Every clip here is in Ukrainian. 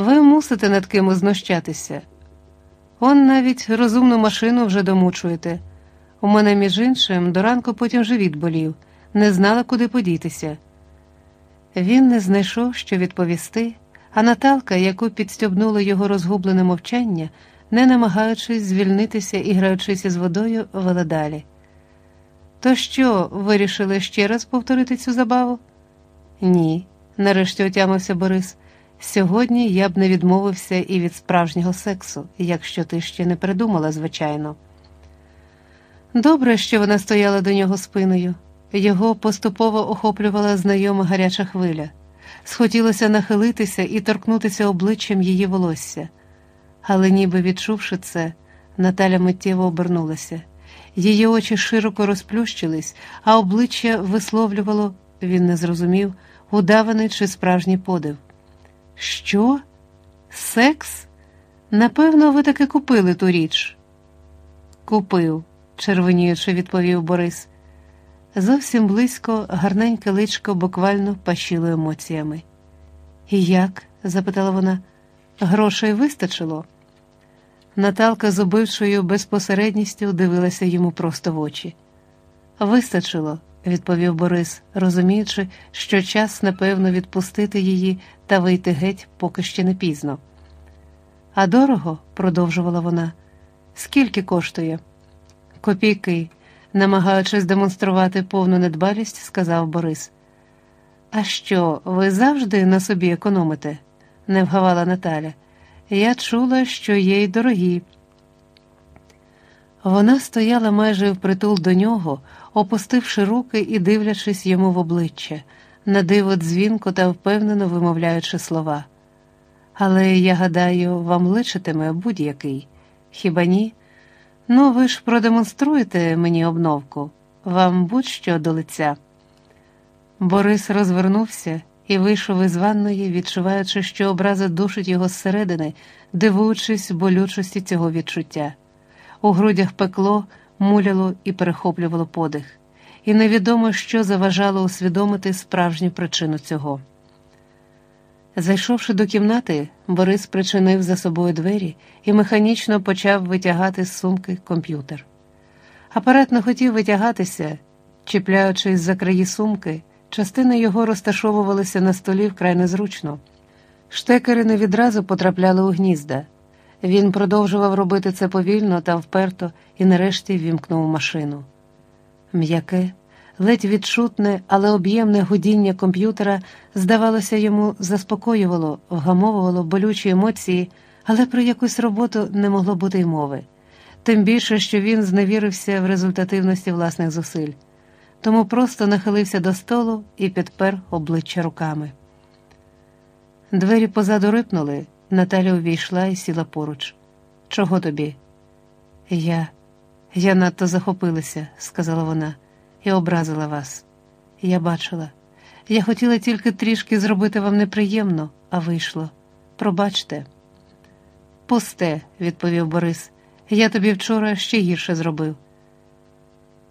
Ви мусите над кимось знущатися. Он навіть розумну машину вже домучуєте. У мене, між іншим, до ранку потім живіт болів, не знала, куди подітися. Він не знайшов, що відповісти, а Наталка, яку підстьобнуло його розгублене мовчання, не намагаючись звільнитися і граючись з водою, вела далі. То що, вирішили ще раз повторити цю забаву? Ні, нарешті отямився Борис. Сьогодні я б не відмовився і від справжнього сексу, якщо ти ще не придумала, звичайно. Добре, що вона стояла до нього спиною. Його поступово охоплювала знайома гаряча хвиля. Схотілося нахилитися і торкнутися обличчям її волосся. Але, ніби відчувши це, Наталя миттєво обернулася. Її очі широко розплющились, а обличчя висловлювало, він не зрозумів, удаваний чи справжній подив. Що? Секс? Напевно, ви таки купили ту річ. Купив, червоніючи, відповів Борис. Зовсім близько, гарненьке личко буквально пащило емоціями. Як? запитала вона, грошей вистачило? Наталка з убивчою безпосередністю дивилася йому просто в очі. Вистачило, відповів Борис, розуміючи, що час, напевно, відпустити її та вийти геть поки ще не пізно. А дорого, продовжувала вона, скільки коштує? Копійки, намагаючись демонструвати повну недбалість, сказав Борис. А що, ви завжди на собі економите? не вгавала Наталя. Я чула, що є й дорогі. Вона стояла майже впритул до нього, опустивши руки і дивлячись йому в обличчя, на диво дзвінко та впевнено вимовляючи слова. Але я гадаю, вам личитиме будь-який. Хіба ні? Ну, ви ж продемонструєте мені обновку, вам будь-що до лиця. Борис розвернувся і вийшов із ванної, відчуваючи, що образа душить його зсередини, дивуючись болючості цього відчуття. У грудях пекло, муляло і перехоплювало подих, і невідомо, що заважало усвідомити справжню причину цього. Зайшовши до кімнати, Борис причинив за собою двері і механічно почав витягати з сумки комп'ютер. Апарат не хотів витягатися, чіпляючись за краї сумки, частини його розташовувалися на столі вкрай незручно. Штекери не відразу потрапляли у гнізда. Він продовжував робити це повільно та вперто і нарешті вімкнув машину. М'яке, ледь відчутне, але об'ємне гудіння комп'ютера, здавалося, йому заспокоювало, вгамовувало болючі емоції, але про якусь роботу не могло бути й мови, тим більше, що він зневірився в результативності власних зусиль, тому просто нахилився до столу і підпер обличчя руками. Двері позаду рипнули. Наталя увійшла і сіла поруч. Чого тобі? Я, я надто захопилася, сказала вона, і образила вас. Я бачила. Я хотіла тільки трішки зробити вам неприємно, а вийшло. Пробачте. Пусте, відповів Борис. Я тобі вчора ще гірше зробив.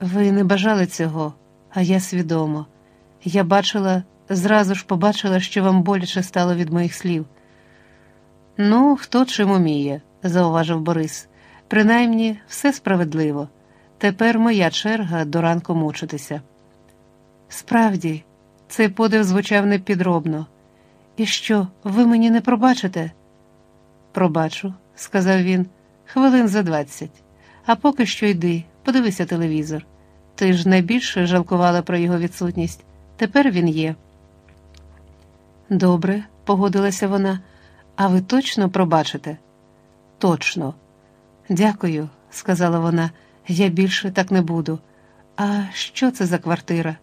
Ви не бажали цього, а я свідомо. Я бачила, зразу ж побачила, що вам боляче стало від моїх слів. Ну, хто чим уміє, зауважив Борис. Принаймні, все справедливо. Тепер моя черга до ранку мучитися. Справді, цей подив звучав непідробно. І що, ви мені не пробачите? Пробачу, сказав він, хвилин за двадцять. А поки що йди, подивися телевізор. Ти ж найбільше жалкувала про його відсутність. Тепер він є. Добре, погодилася вона. А ви точно пробачите? Точно. Дякую, сказала вона. Я більше так не буду. А що це за квартира?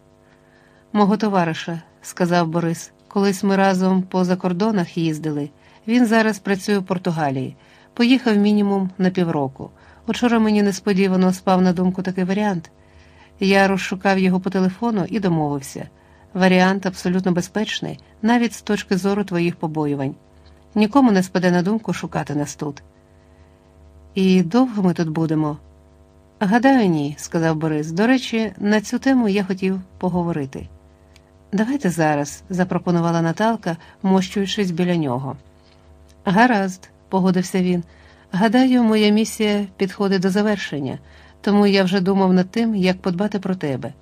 Мого товариша, сказав Борис, колись ми разом по закордонах їздили. Він зараз працює в Португалії. Поїхав мінімум на півроку. Учора мені несподівано спав на думку такий варіант. Я розшукав його по телефону і домовився. Варіант абсолютно безпечний, навіть з точки зору твоїх побоювань. Нікому не спаде на думку шукати нас тут. І довго ми тут будемо? Гадаю, ні, сказав Борис. До речі, на цю тему я хотів поговорити. Давайте зараз, запропонувала Наталка, мощуючись біля нього. Гаразд, погодився він. Гадаю, моя місія підходить до завершення, тому я вже думав над тим, як подбати про тебе.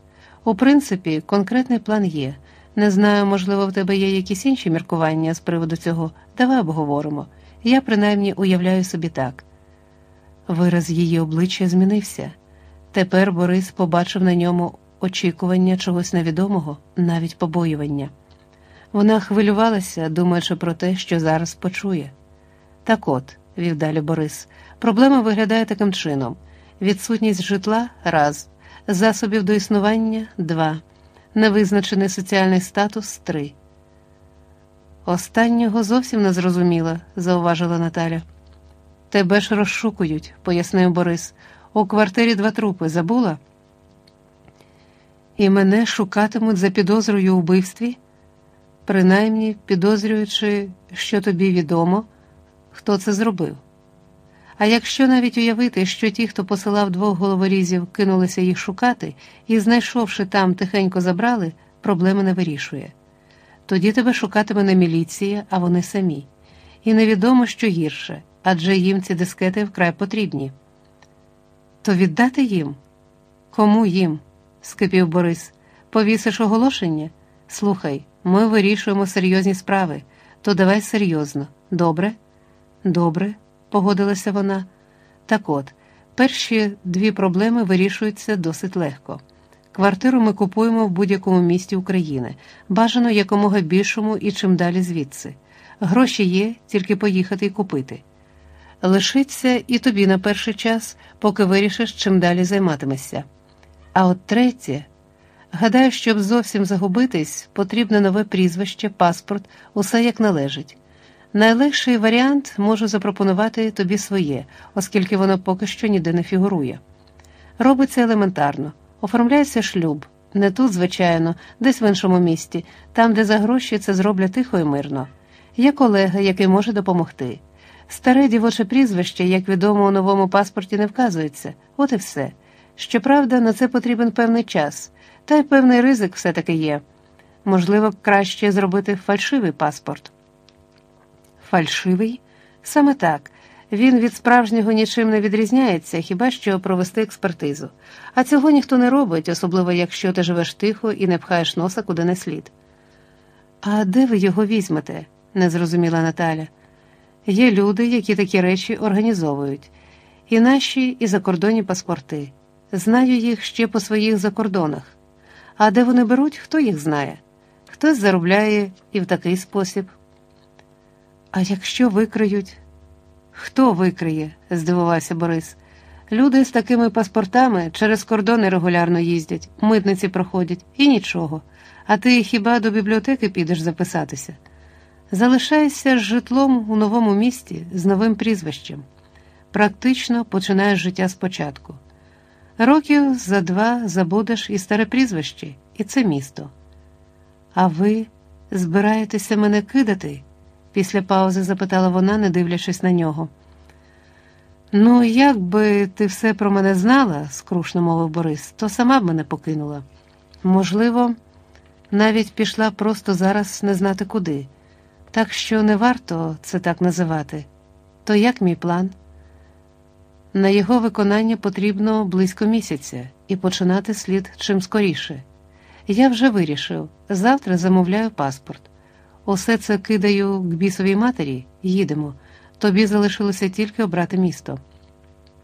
У принципі, конкретний план є. Не знаю, можливо, в тебе є якісь інші міркування з приводу цього. Давай обговоримо. Я принаймні уявляю собі так. Вираз її обличчя змінився. Тепер Борис побачив на ньому очікування чогось невідомого, навіть побоювання. Вона хвилювалася, думаючи про те, що зараз почує. Так от, вів далі Борис, проблема виглядає таким чином: відсутність житла раз, засобів до існування два, невизначений соціальний статус три. Останнього зовсім не зрозуміла, зауважила Наталя. Тебе ж розшукують, пояснив Борис. У квартирі два трупи забула? І мене шукатимуть за підозрою у вбивстві, принаймні підозрюючи, що тобі відомо, хто це зробив. А якщо навіть уявити, що ті, хто посилав двох головорізів, кинулися їх шукати і, знайшовши там, тихенько забрали, проблеми не вирішує. Тоді тебе шукатиме не міліція, а вони самі. І невідомо, що гірше, адже їм ці дискети вкрай потрібні. То віддати їм? Кому їм? скипів Борис. Повісиш оголошення? Слухай, ми вирішуємо серйозні справи, то давай серйозно. Добре? Добре, погодилася вона. Так от, перші дві проблеми вирішуються досить легко. Квартиру ми купуємо в будь-якому місті України, бажано якомога більшому і чим далі звідси. Гроші є, тільки поїхати і купити. Лишиться і тобі на перший час, поки вирішиш, чим далі займатимешся. А от третє, гадаю, щоб зовсім загубитись, потрібне нове прізвище, паспорт, усе як належить. Найлегший варіант можу запропонувати тобі своє, оскільки воно поки що ніде не фігурує. Робиться елементарно, оформляється шлюб, не тут, звичайно, десь в іншому місті, там, де за гроші це зроблять тихо і мирно. Є колега, який може допомогти. Старе дівоче прізвище, як відомо, у новому паспорті не вказується, от і все. Щоправда, на це потрібен певний час, та й певний ризик все-таки є. Можливо, краще зробити фальшивий паспорт. Фальшивий? Саме так. Він від справжнього нічим не відрізняється, хіба що провести експертизу. А цього ніхто не робить, особливо якщо ти живеш тихо і не пхаєш носа куди не слід. А де ви його візьмете? не зрозуміла Наталя. Є люди, які такі речі організовують, і наші, і закордонні паспорти. Знаю їх ще по своїх закордонах. А де вони беруть, хто їх знає? Хтось заробляє і в такий спосіб. А якщо викриють? Хто викриє? здивувався Борис. Люди з такими паспортами через кордони регулярно їздять, митниці проходять і нічого. А ти хіба до бібліотеки підеш записатися? Залишаєшся з житлом у новому місті з новим прізвищем. Практично починаєш життя спочатку. Років за два забудеш і старе прізвище, і це місто. А ви збираєтеся мене кидати? Після паузи запитала вона, не дивлячись на нього. Ну, як би ти все про мене знала, скрушно мовив Борис, то сама б мене покинула. Можливо, навіть пішла просто зараз не знати куди. Так що не варто це так називати. То як мій план? На його виконання потрібно близько місяця і починати слід чим скоріше. Я вже вирішив, завтра замовляю паспорт. Усе це кидаю к бісовій матері, їдемо. Тобі залишилося тільки обрати місто.